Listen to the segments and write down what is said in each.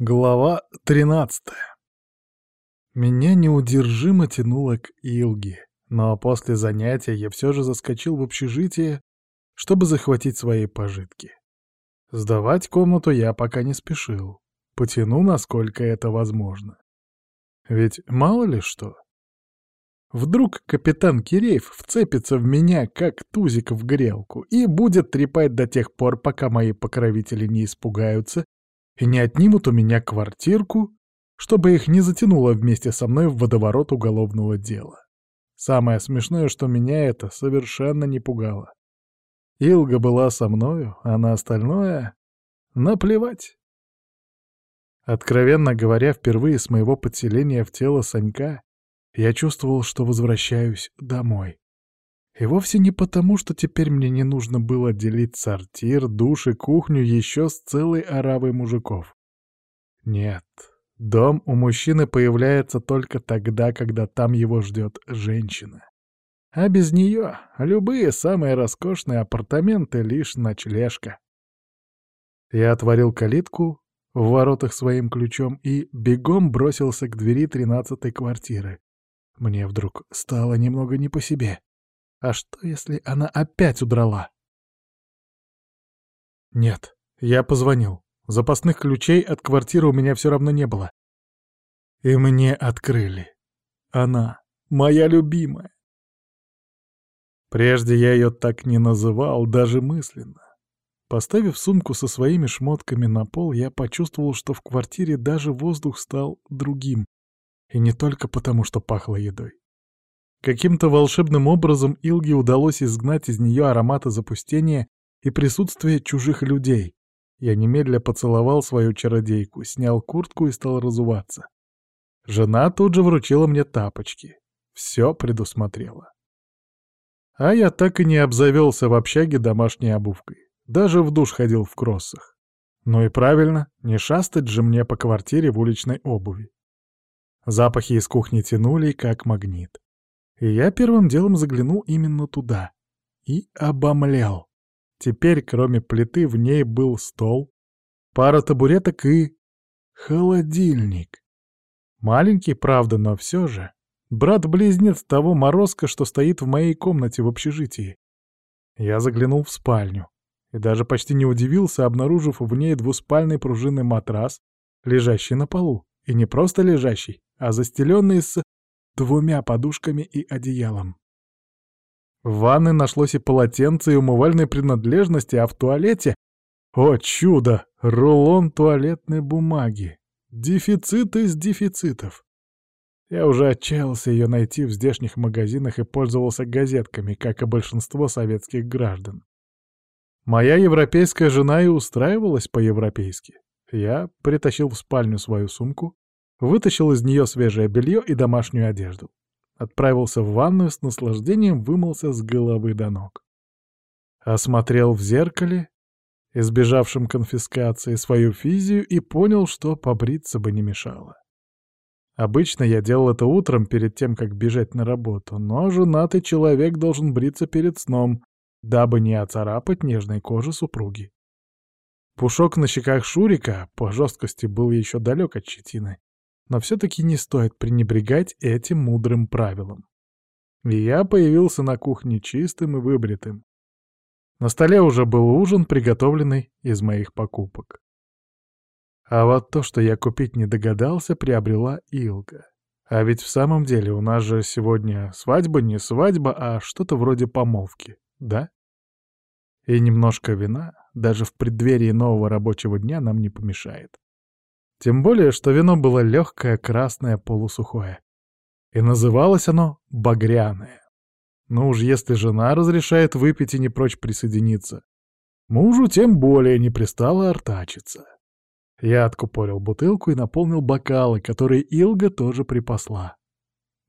Глава 13 Меня неудержимо тянуло к Илге, но после занятия я все же заскочил в общежитие, чтобы захватить свои пожитки. Сдавать комнату я пока не спешил. Потяну, насколько это возможно. Ведь мало ли что. Вдруг капитан Киреев вцепится в меня, как тузик в грелку, и будет трепать до тех пор, пока мои покровители не испугаются и не отнимут у меня квартирку, чтобы их не затянуло вместе со мной в водоворот уголовного дела. Самое смешное, что меня это совершенно не пугало. Илга была со мною, а на остальное — наплевать. Откровенно говоря, впервые с моего подселения в тело Санька я чувствовал, что возвращаюсь домой. И вовсе не потому, что теперь мне не нужно было делить сортир, душ и кухню еще с целой оравой мужиков. Нет, дом у мужчины появляется только тогда, когда там его ждет женщина. А без нее любые самые роскошные апартаменты — лишь ночлежка. Я отворил калитку в воротах своим ключом и бегом бросился к двери тринадцатой квартиры. Мне вдруг стало немного не по себе. А что, если она опять удрала? Нет, я позвонил. Запасных ключей от квартиры у меня все равно не было. И мне открыли. Она, моя любимая. Прежде я ее так не называл, даже мысленно. Поставив сумку со своими шмотками на пол, я почувствовал, что в квартире даже воздух стал другим. И не только потому, что пахло едой. Каким-то волшебным образом Илге удалось изгнать из нее ароматы запустения и присутствие чужих людей. Я немедля поцеловал свою чародейку, снял куртку и стал разуваться. Жена тут же вручила мне тапочки. Все предусмотрела. А я так и не обзавелся в общаге домашней обувкой. Даже в душ ходил в кроссах. Ну и правильно, не шастать же мне по квартире в уличной обуви. Запахи из кухни тянули, как магнит. Я первым делом заглянул именно туда. И обомлел. Теперь, кроме плиты, в ней был стол, пара табуреток и... холодильник. Маленький, правда, но все же. Брат-близнец того морозка, что стоит в моей комнате в общежитии. Я заглянул в спальню. И даже почти не удивился, обнаружив в ней двуспальный пружинный матрас, лежащий на полу. И не просто лежащий, а застеленный с двумя подушками и одеялом. В ванной нашлось и полотенце, и умывальные принадлежности, а в туалете... О чудо! Рулон туалетной бумаги. Дефицит из дефицитов. Я уже отчаялся ее найти в здешних магазинах и пользовался газетками, как и большинство советских граждан. Моя европейская жена и устраивалась по-европейски. Я притащил в спальню свою сумку, Вытащил из нее свежее белье и домашнюю одежду. Отправился в ванную с наслаждением, вымылся с головы до ног. Осмотрел в зеркале, избежавшим конфискации, свою физию и понял, что побриться бы не мешало. Обычно я делал это утром перед тем, как бежать на работу, но женатый человек должен бриться перед сном, дабы не оцарапать нежной кожи супруги. Пушок на щеках Шурика по жесткости был еще далек от щетины, но все-таки не стоит пренебрегать этим мудрым правилом. И я появился на кухне чистым и выбритым. На столе уже был ужин, приготовленный из моих покупок. А вот то, что я купить не догадался, приобрела Илга. А ведь в самом деле у нас же сегодня свадьба не свадьба, а что-то вроде помолвки, да? И немножко вина даже в преддверии нового рабочего дня нам не помешает. Тем более, что вино было легкое, красное, полусухое. И называлось оно «багряное». Ну уж если жена разрешает выпить и не прочь присоединиться, мужу тем более не пристало артачиться. Я откупорил бутылку и наполнил бокалы, которые Илга тоже припасла.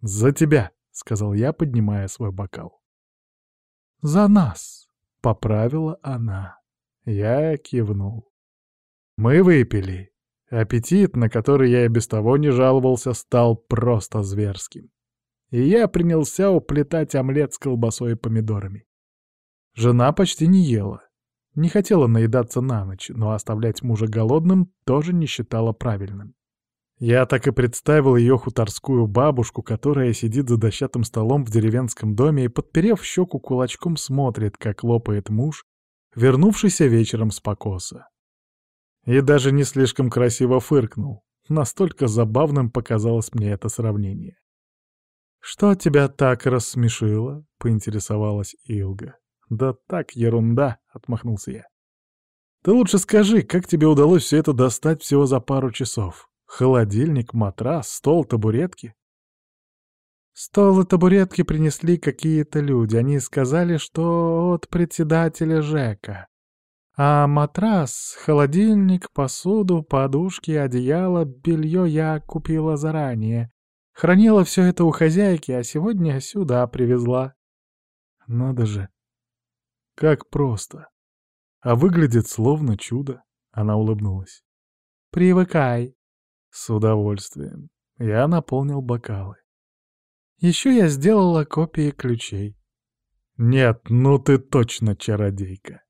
«За тебя», — сказал я, поднимая свой бокал. «За нас», — поправила она. Я кивнул. Мы выпили, Аппетит, на который я и без того не жаловался, стал просто зверским. И я принялся уплетать омлет с колбасой и помидорами. Жена почти не ела. Не хотела наедаться на ночь, но оставлять мужа голодным тоже не считала правильным. Я так и представил ее хуторскую бабушку, которая сидит за дощатым столом в деревенском доме и, подперев щеку кулачком, смотрит, как лопает муж, вернувшийся вечером с покоса. И даже не слишком красиво фыркнул. Настолько забавным показалось мне это сравнение. «Что тебя так рассмешило?» — поинтересовалась Илга. «Да так, ерунда», — отмахнулся я. «Ты лучше скажи, как тебе удалось все это достать всего за пару часов? Холодильник, матрас, стол, табуретки?» Стол и табуретки принесли какие-то люди. Они сказали, что от председателя ЖЭКа. А матрас, холодильник, посуду, подушки, одеяло, белье я купила заранее. Хранила все это у хозяйки, а сегодня сюда привезла. Надо же. Как просто. А выглядит словно чудо. Она улыбнулась. Привыкай. С удовольствием. Я наполнил бокалы. Еще я сделала копии ключей. Нет, ну ты точно чародейка.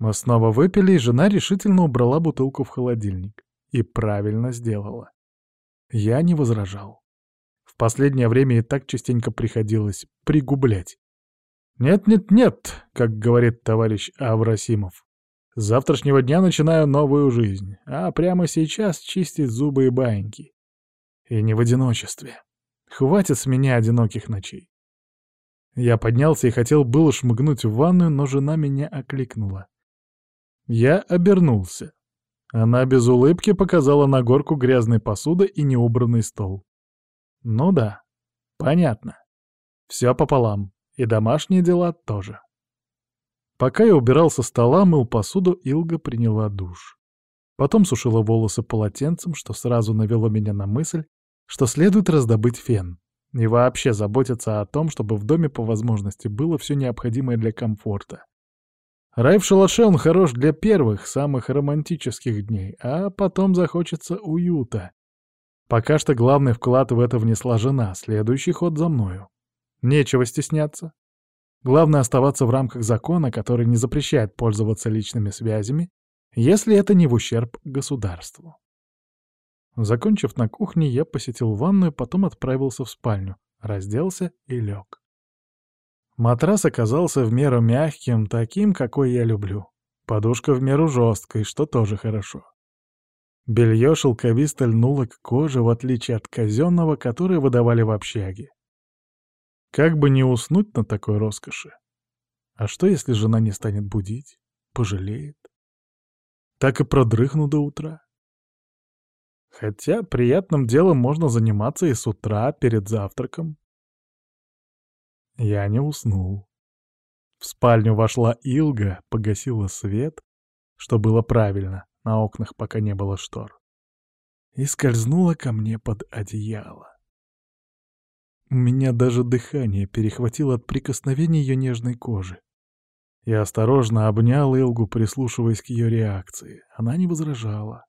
Мы снова выпили, и жена решительно убрала бутылку в холодильник. И правильно сделала. Я не возражал. В последнее время и так частенько приходилось пригублять. «Нет-нет-нет», — как говорит товарищ Аврасимов. «С завтрашнего дня начинаю новую жизнь, а прямо сейчас чистить зубы и баиньки. И не в одиночестве. Хватит с меня одиноких ночей». Я поднялся и хотел было шмыгнуть в ванную, но жена меня окликнула. Я обернулся. Она без улыбки показала на горку грязной посуды и неубранный стол. Ну да, понятно. Все пополам. И домашние дела тоже. Пока я убирал со стола, мыл посуду, Илга приняла душ. Потом сушила волосы полотенцем, что сразу навело меня на мысль, что следует раздобыть фен. И вообще заботиться о том, чтобы в доме по возможности было все необходимое для комфорта. Рай в шалаше он хорош для первых, самых романтических дней, а потом захочется уюта. Пока что главный вклад в это внесла жена, следующий ход за мною. Нечего стесняться. Главное оставаться в рамках закона, который не запрещает пользоваться личными связями, если это не в ущерб государству. Закончив на кухне, я посетил ванную, потом отправился в спальню, разделся и лег. Матрас оказался в меру мягким, таким, какой я люблю. Подушка в меру жесткой, что тоже хорошо. Белье шелковисто льнуло к коже, в отличие от казенного, которое выдавали в общаге. Как бы не уснуть на такой роскоши? А что, если жена не станет будить? Пожалеет? Так и продрыхну до утра. Хотя приятным делом можно заниматься и с утра, перед завтраком. Я не уснул. В спальню вошла Илга, погасила свет, что было правильно, на окнах пока не было штор, и скользнула ко мне под одеяло. У меня даже дыхание перехватило от прикосновения ее нежной кожи. Я осторожно обнял Илгу, прислушиваясь к ее реакции. Она не возражала.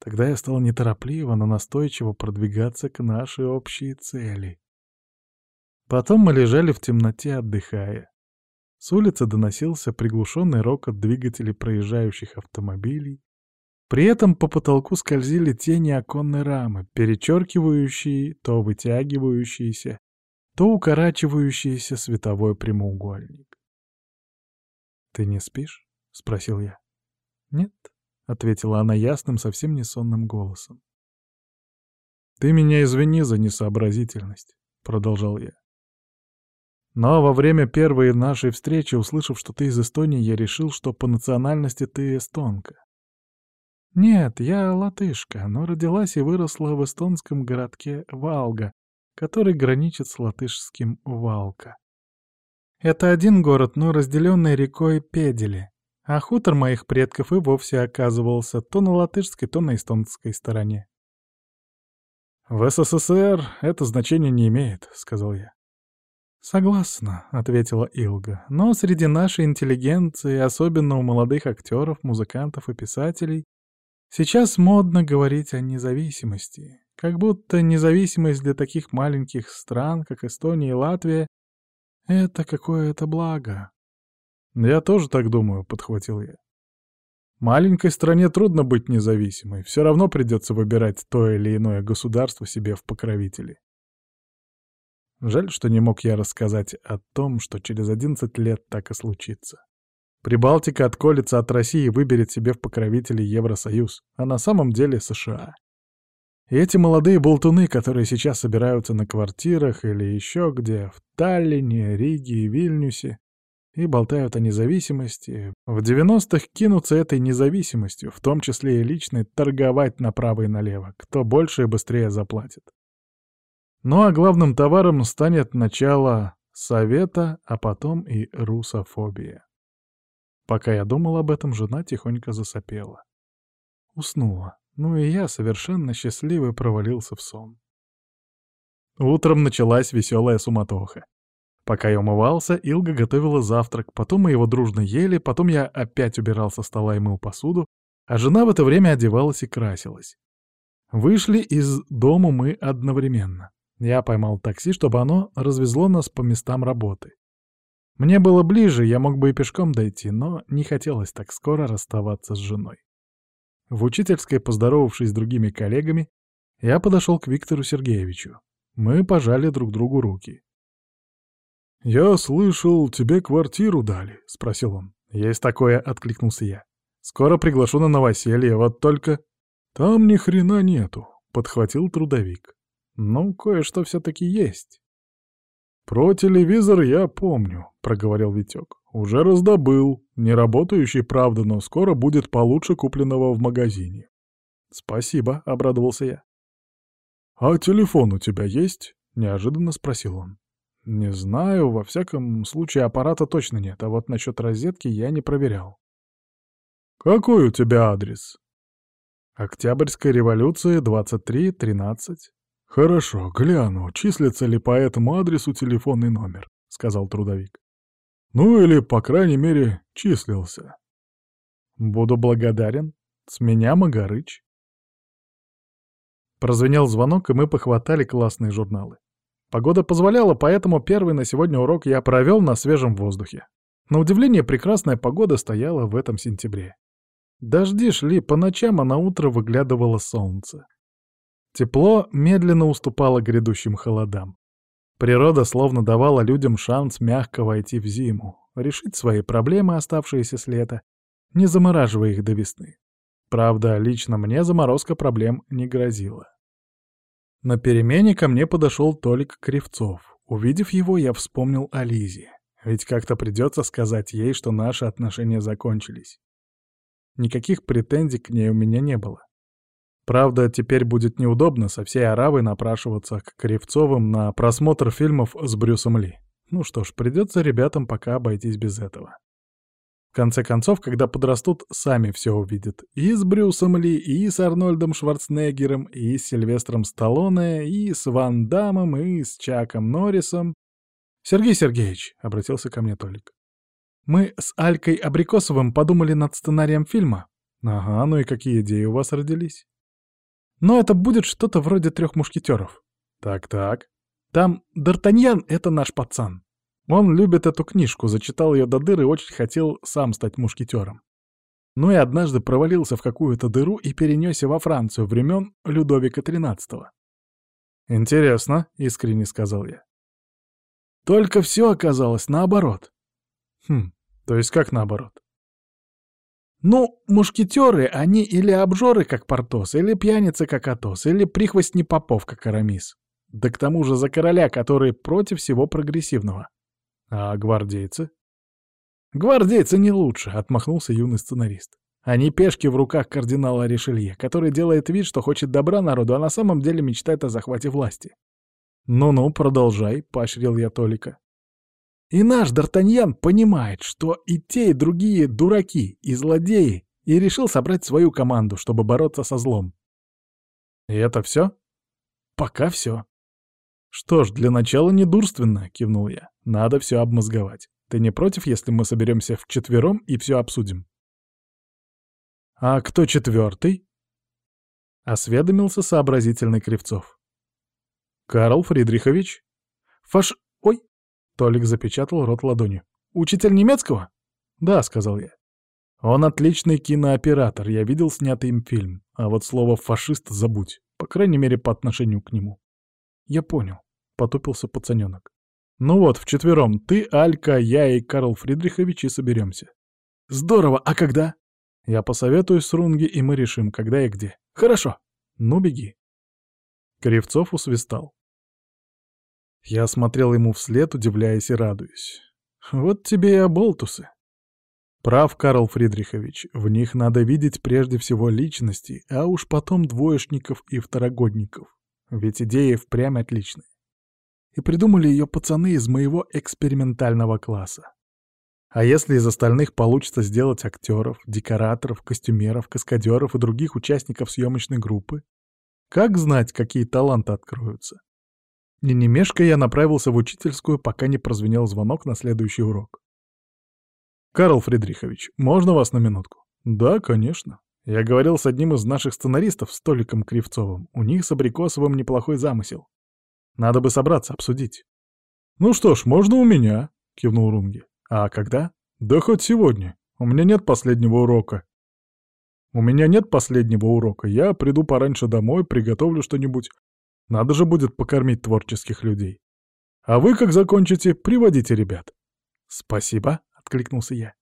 Тогда я стал неторопливо, но настойчиво продвигаться к нашей общей цели. Потом мы лежали в темноте, отдыхая. С улицы доносился приглушенный рокот двигателей проезжающих автомобилей. При этом по потолку скользили тени оконной рамы, перечеркивающие, то вытягивающиеся, то укорачивающийся световой прямоугольник. «Ты не спишь?» — спросил я. «Нет», — ответила она ясным, совсем не сонным голосом. «Ты меня извини за несообразительность», — продолжал я. Но во время первой нашей встречи, услышав, что ты из Эстонии, я решил, что по национальности ты эстонка. Нет, я латышка, но родилась и выросла в эстонском городке Валга, который граничит с латышским Валка. Это один город, но разделенный рекой Педели, а хутор моих предков и вовсе оказывался то на латышской, то на эстонской стороне. «В СССР это значение не имеет», — сказал я. «Согласна», — ответила Илга, — «но среди нашей интеллигенции, особенно у молодых актеров, музыкантов и писателей, сейчас модно говорить о независимости, как будто независимость для таких маленьких стран, как Эстония и Латвия, — это какое-то благо. «Я тоже так думаю», — подхватил я. «Маленькой стране трудно быть независимой, все равно придется выбирать то или иное государство себе в покровители». Жаль, что не мог я рассказать о том, что через 11 лет так и случится. Прибалтика отколется от России и выберет себе в покровители Евросоюз, а на самом деле США. И эти молодые болтуны, которые сейчас собираются на квартирах или еще где, в Таллине, Риге и Вильнюсе, и болтают о независимости, в 90-х кинутся этой независимостью, в том числе и личной, торговать направо и налево, кто больше и быстрее заплатит. Ну а главным товаром станет начало совета, а потом и русофобия. Пока я думал об этом, жена тихонько засопела. Уснула. Ну и я, совершенно счастливый, провалился в сон. Утром началась веселая суматоха. Пока я умывался, Илга готовила завтрак, потом мы его дружно ели, потом я опять убирал со стола и мыл посуду, а жена в это время одевалась и красилась. Вышли из дома мы одновременно. Я поймал такси, чтобы оно развезло нас по местам работы. Мне было ближе, я мог бы и пешком дойти, но не хотелось так скоро расставаться с женой. В учительской, поздоровавшись с другими коллегами, я подошел к Виктору Сергеевичу. Мы пожали друг другу руки. «Я слышал, тебе квартиру дали?» — спросил он. «Есть такое», — откликнулся я. «Скоро приглашу на новоселье, вот только...» «Там ни хрена нету», — подхватил трудовик. «Ну, кое-что все-таки есть». «Про телевизор я помню», — проговорил Витек. «Уже раздобыл. Не работающий, правда, но скоро будет получше купленного в магазине». «Спасибо», — обрадовался я. «А телефон у тебя есть?» — неожиданно спросил он. «Не знаю, во всяком случае аппарата точно нет, а вот насчет розетки я не проверял». «Какой у тебя адрес?» «Октябрьская революция, 23-13». «Хорошо, гляну, числится ли по этому адресу телефонный номер», — сказал трудовик. «Ну или, по крайней мере, числился». «Буду благодарен. С меня Магарыч». Прозвенел звонок, и мы похватали классные журналы. Погода позволяла, поэтому первый на сегодня урок я провел на свежем воздухе. На удивление, прекрасная погода стояла в этом сентябре. Дожди шли по ночам, а на утро выглядывало солнце. Тепло медленно уступало грядущим холодам. Природа словно давала людям шанс мягко войти в зиму, решить свои проблемы, оставшиеся с лета, не замораживая их до весны. Правда, лично мне заморозка проблем не грозила. На перемене ко мне подошел Толик Кривцов. Увидев его, я вспомнил о Лизе. Ведь как-то придется сказать ей, что наши отношения закончились. Никаких претензий к ней у меня не было. Правда, теперь будет неудобно со всей Аравой напрашиваться к Кривцовым на просмотр фильмов с Брюсом Ли. Ну что ж, придется ребятам пока обойтись без этого. В конце концов, когда подрастут, сами все увидят. И с Брюсом Ли, и с Арнольдом Шварценеггером, и с Сильвестром Сталлоне, и с Ван Дамом, и с Чаком Норрисом. «Сергей Сергеевич», — обратился ко мне Толик, — «мы с Алькой Абрикосовым подумали над сценарием фильма». «Ага, ну и какие идеи у вас родились?» Но это будет что-то вроде трех мушкетеров. Так-так. Там Д'Артаньян — это наш пацан. Он любит эту книжку, зачитал ее до дыры и очень хотел сам стать мушкетером. Ну и однажды провалился в какую-то дыру и перенесся во Францию времен Людовика XIII. «Интересно», — искренне сказал я. «Только все оказалось наоборот». «Хм, то есть как наоборот?» Ну, мушкетеры, они или обжоры, как Портос, или пьяницы, как Атос, или прихвостни попов, как Арамис. Да к тому же за короля, который против всего прогрессивного. А гвардейцы? Гвардейцы не лучше, отмахнулся юный сценарист. Они пешки в руках кардинала Ришелье, который делает вид, что хочет добра народу, а на самом деле мечтает о захвате власти. «Ну-ну, продолжай», — поощрил я Толика. И наш Д'Артаньян понимает, что и те, и другие дураки и злодеи, и решил собрать свою команду, чтобы бороться со злом. И это все? Пока все. Что ж, для начала недурственно, кивнул я. Надо все обмозговать. Ты не против, если мы соберемся вчетвером и все обсудим? А кто четвертый? Осведомился сообразительный Кривцов. Карл Фридрихович. Фаш... Ой, Толик запечатал рот ладонью. «Учитель немецкого?» «Да», — сказал я. «Он отличный кинооператор, я видел снятый им фильм, а вот слово «фашист» забудь, по крайней мере, по отношению к нему». «Я понял», — потупился пацаненок. «Ну вот, вчетвером, ты, Алька, я и Карл Фридрихович и соберемся». «Здорово, а когда?» «Я посоветуюсь с Рунги, и мы решим, когда и где». «Хорошо». «Ну, беги». Кривцов усвистал. Я смотрел ему вслед, удивляясь и радуясь. Вот тебе и оболтусы. Прав, Карл Фридрихович, в них надо видеть прежде всего личности, а уж потом двоечников и второгодников. Ведь идея впрямь отличная. И придумали ее пацаны из моего экспериментального класса. А если из остальных получится сделать актеров, декораторов, костюмеров, каскадеров и других участников съемочной группы, как знать, какие таланты откроются? Не немешко я направился в учительскую, пока не прозвенел звонок на следующий урок. «Карл Фридрихович, можно вас на минутку?» «Да, конечно. Я говорил с одним из наших сценаристов, Столиком Кривцовым. У них с Абрикосовым неплохой замысел. Надо бы собраться, обсудить». «Ну что ж, можно у меня», — кивнул Рунги. «А когда?» «Да хоть сегодня. У меня нет последнего урока». «У меня нет последнего урока. Я приду пораньше домой, приготовлю что-нибудь, надо же будет покормить творческих людей. А вы, как закончите, приводите ребят. Спасибо, откликнулся я.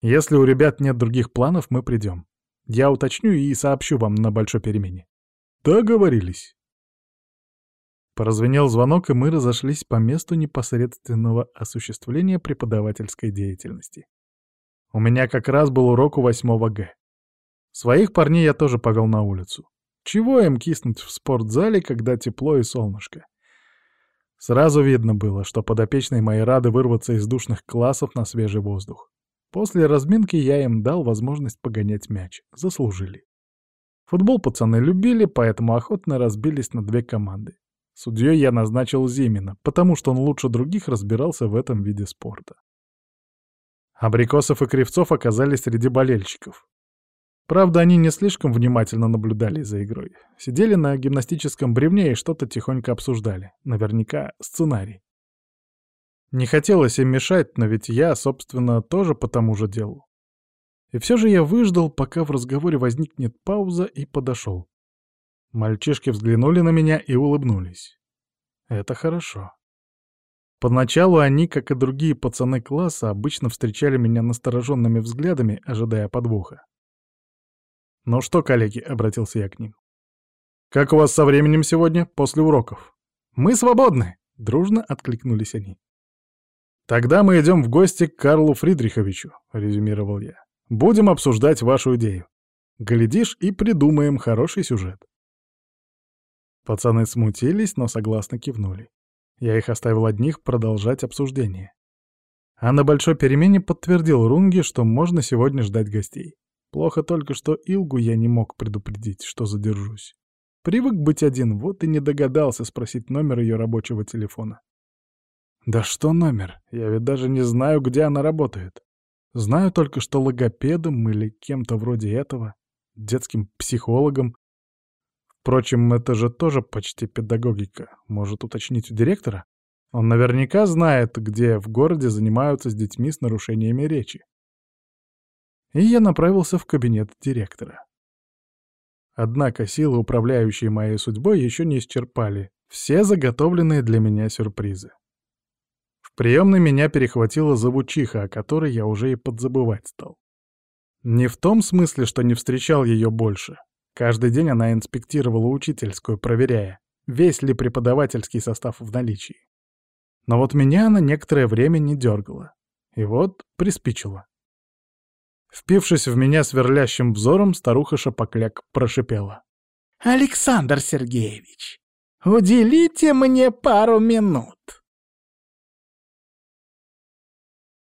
Если у ребят нет других планов, мы придем. Я уточню и сообщу вам на большой перемене. Договорились. Поразвенел звонок, и мы разошлись по месту непосредственного осуществления преподавательской деятельности. У меня как раз был урок у 8 Г. Своих парней я тоже повел на улицу. Чего им киснуть в спортзале, когда тепло и солнышко? Сразу видно было, что подопечные мои рады вырваться из душных классов на свежий воздух. После разминки я им дал возможность погонять мяч. Заслужили. Футбол пацаны любили, поэтому охотно разбились на две команды. Судьей я назначил Зимина, потому что он лучше других разбирался в этом виде спорта. Абрикосов и Кривцов оказались среди болельщиков. Правда, они не слишком внимательно наблюдали за игрой. Сидели на гимнастическом бревне и что-то тихонько обсуждали. Наверняка сценарий. Не хотелось им мешать, но ведь я, собственно, тоже по тому же делу. И все же я выждал, пока в разговоре возникнет пауза, и подошел. Мальчишки взглянули на меня и улыбнулись. Это хорошо. Поначалу они, как и другие пацаны класса, обычно встречали меня настороженными взглядами, ожидая подвоха. «Ну что, коллеги», — обратился я к ним. «Как у вас со временем сегодня, после уроков?» «Мы свободны!» — дружно откликнулись они. «Тогда мы идем в гости к Карлу Фридриховичу», — резюмировал я. «Будем обсуждать вашу идею. Глядишь, и придумаем хороший сюжет». Пацаны смутились, но согласно кивнули. Я их оставил одних продолжать обсуждение. А на большой перемене подтвердил Рунги, что можно сегодня ждать гостей. Плохо только, что Илгу я не мог предупредить, что задержусь. Привык быть один, вот и не догадался спросить номер ее рабочего телефона. Да что номер? Я ведь даже не знаю, где она работает. Знаю только, что логопедом или кем-то вроде этого, детским психологом. Впрочем, это же тоже почти педагогика. Может уточнить у директора? Он наверняка знает, где в городе занимаются с детьми с нарушениями речи и я направился в кабинет директора. Однако силы, управляющие моей судьбой, еще не исчерпали все заготовленные для меня сюрпризы. В приемной меня перехватила завучиха, о которой я уже и подзабывать стал. Не в том смысле, что не встречал ее больше. Каждый день она инспектировала учительскую, проверяя, весь ли преподавательский состав в наличии. Но вот меня она некоторое время не дергала. И вот приспичила. Впившись в меня сверлящим взором, старуха Шапокляк прошипела. «Александр Сергеевич, уделите мне пару минут».